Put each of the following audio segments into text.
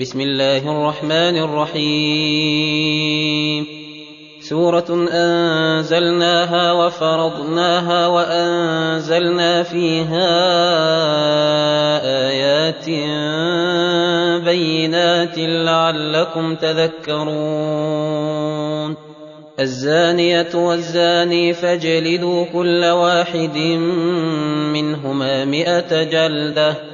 بسم الله الرحمن الرحيم. سورة أنزلناها وفرضناها وأنزلنا فيها آيات بينات لعلكم تذكرون. الزانية والزاني فاجلدوا كل واحد منهما مئة جلدة.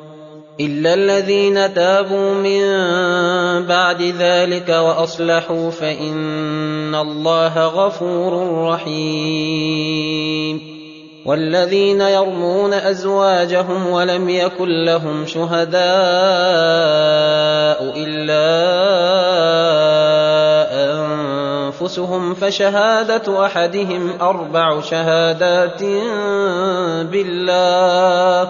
إلا الذين تابوا من بعد ذلك وأصلحوا فإن الله غفور رحيم والذين يرمون أزواجهم ولم يكن لهم شهداء إلا أنفسهم فشهادة أحدهم أربع شهادات بالله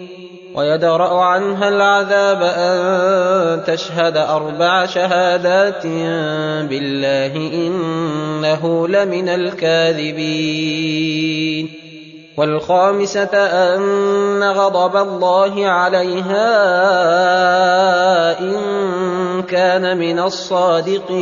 ويدرأ عنها العذاب أن تشهد أربع شهادات بالله إنه لمن الكاذبين. والخامسة أن غضب الله عليها إن كان من الصادقين.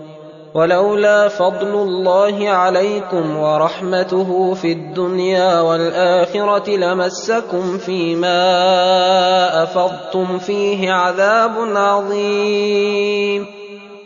ولولا فضل الله عليكم ورحمته في الدنيا والآخرة لمسكم فيما أفضتم فيه عذاب عظيم.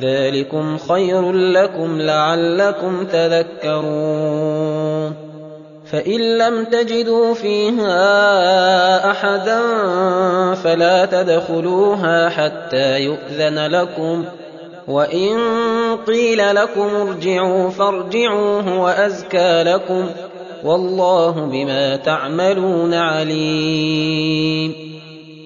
ذلكم خير لكم لعلكم تذكرون فان لم تجدوا فيها احدا فلا تدخلوها حتى يؤذن لكم وان قيل لكم ارجعوا فارجعوا هو ازكى لكم والله بما تعملون عليم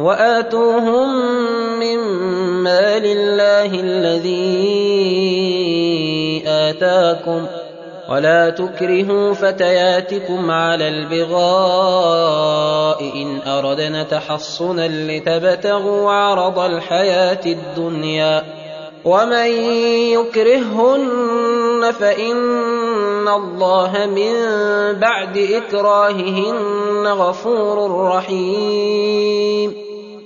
وآتوهم من مال الله الذي آتاكم ولا تكرهوا فتياتكم على البغاء إن أردنا تحصنا لتبتغوا عرض الحياة الدنيا ومن يكرههن فإن الله من بعد إكراههن غفور رحيم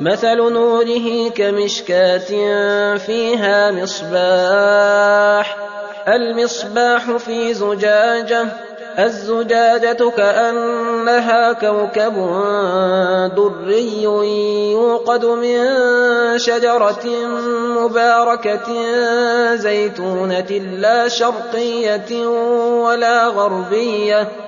مثل نوره كمشكاة فيها مصباح. المصباح في زجاجة الزجاجة كأنها كوكب دري يوقد من شجرة مباركة زيتونة لا شرقية ولا غربية.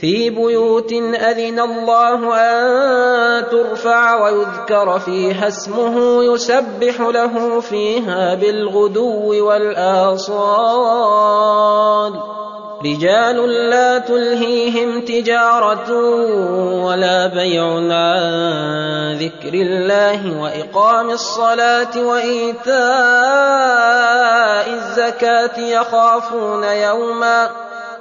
في بيوت أذن الله أن ترفع ويذكر فيها اسمه يسبح له فيها بالغدو والآصال. رجال لا تلهيهم تجارة ولا بيع عن ذكر الله وإقام الصلاة وإيتاء الزكاة يخافون يوما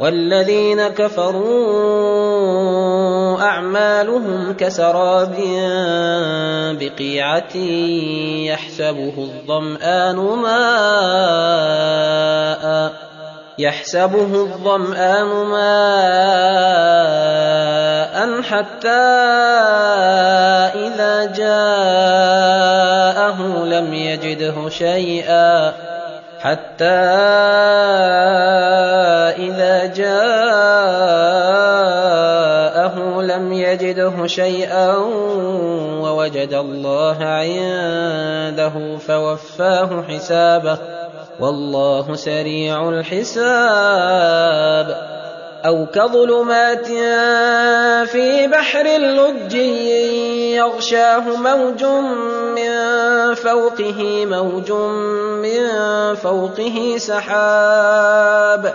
والذين كفروا أعمالهم كسراب بقيعة يحسبه الظمآن ماء يحسبه الظمآن ماء حتى إذا جاءه لم يجده شيئا حتى يجده شيئا ووجد الله عنده فوفاه حسابه والله سريع الحساب. أو كظلمات في بحر لج يغشاه موج من فوقه موج من فوقه سحاب.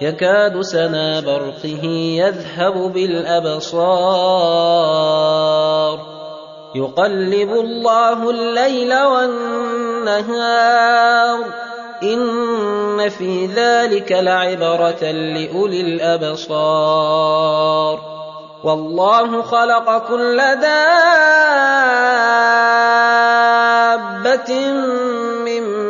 يكاد سنا برقه يذهب بالأبصار. يقلب الله الليل والنهار. إن في ذلك لعبرة لأولي الأبصار. والله خلق كل دابة من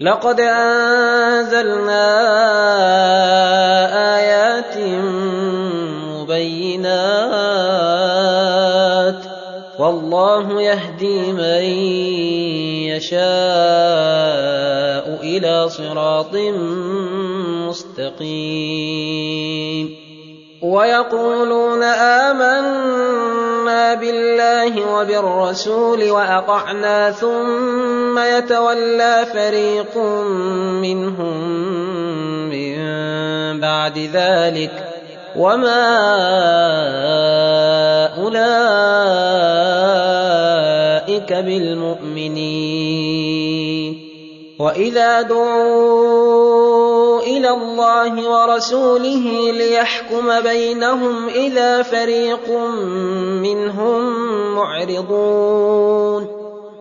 لقد أنزلنا آيات مبينات. والله يهدي من يشاء إلى صراط مستقيم. ويقولون آمنا بالله وبالرسول وأطعنا ثم يتولى فريق منهم من بعد ذلك وما أولئك بالمؤمنين وإذا دعوا إلى الله ورسوله ليحكم بينهم إذا فريق منهم معرضون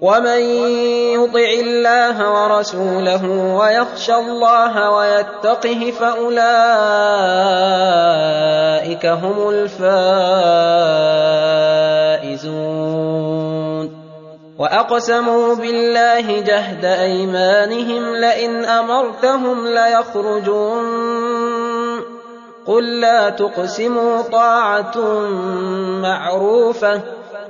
ومن يطع الله ورسوله ويخشى الله ويتقه فأولئك هم الفائزون. وأقسموا بالله جهد أيمانهم لئن أمرتهم ليخرجون. قل لا تقسموا طاعة معروفة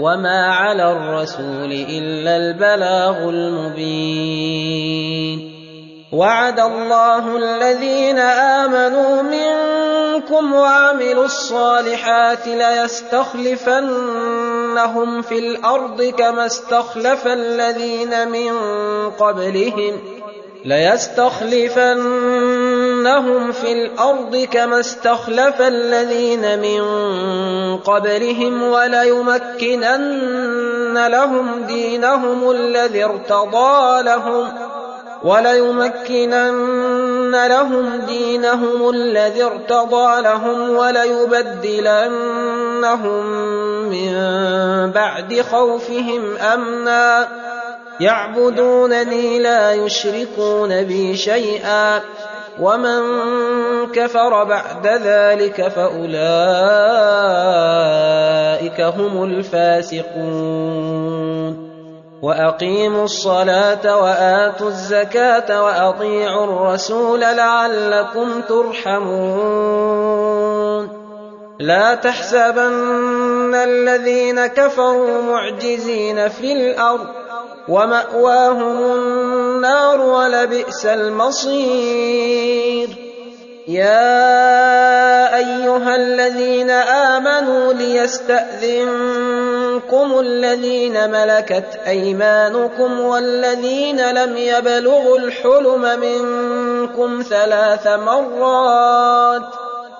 وما على الرسول إلا البلاغ المبين وعد الله الذين آمنوا منكم وعملوا الصالحات ليستخلفنهم في الأرض كما استخلف الذين من قبلهم ليستخلفنهم في الأرض كما استخلف الذين من قبلهم وليمكنن لهم دينهم الذي ارتضى لهم وليمكنن لهم دينهم الذي ارتضى لهم وليبدلنهم من بعد خوفهم أمنا يعبدونني لا يشركون بي شيئا. ومن كفر بعد ذلك فأولئك هم الفاسقون. وأقيموا الصلاة وآتوا الزكاة وأطيعوا الرسول لعلكم ترحمون. لا تحسبن الذين كفروا معجزين في الأرض. ومأواهم النار ولبئس المصير. يا أيها الذين آمنوا ليستأذنكم الذين ملكت أيمانكم والذين لم يبلغوا الحلم منكم ثلاث مرات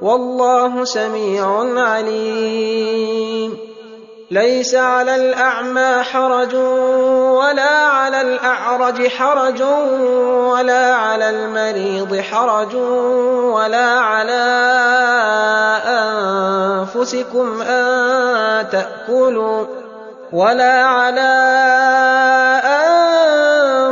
والله سميع عليم. ليس على الأعمى حرج ولا على الأعرج حرج ولا على المريض حرج ولا على أنفسكم أن تأكلوا ولا على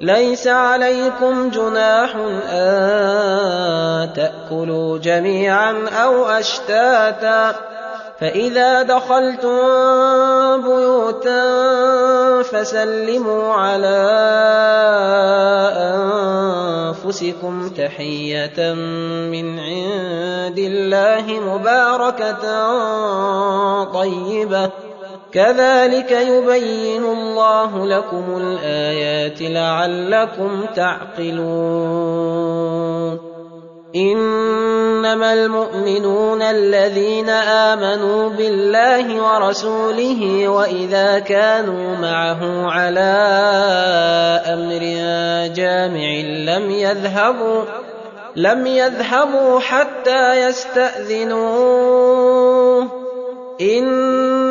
ليس عليكم جناح أن تأكلوا جميعا أو أشتاتا. فإذا دخلتم بيوتا فسلموا على أنفسكم تحية من عند الله مباركة طيبة. كذلك يبين الله لكم الآيات لعلكم تعقلون. إنما المؤمنون الذين آمنوا بالله ورسوله وإذا كانوا معه على أمر جامع لم يذهبوا لم يذهبوا حتى يستأذنوه.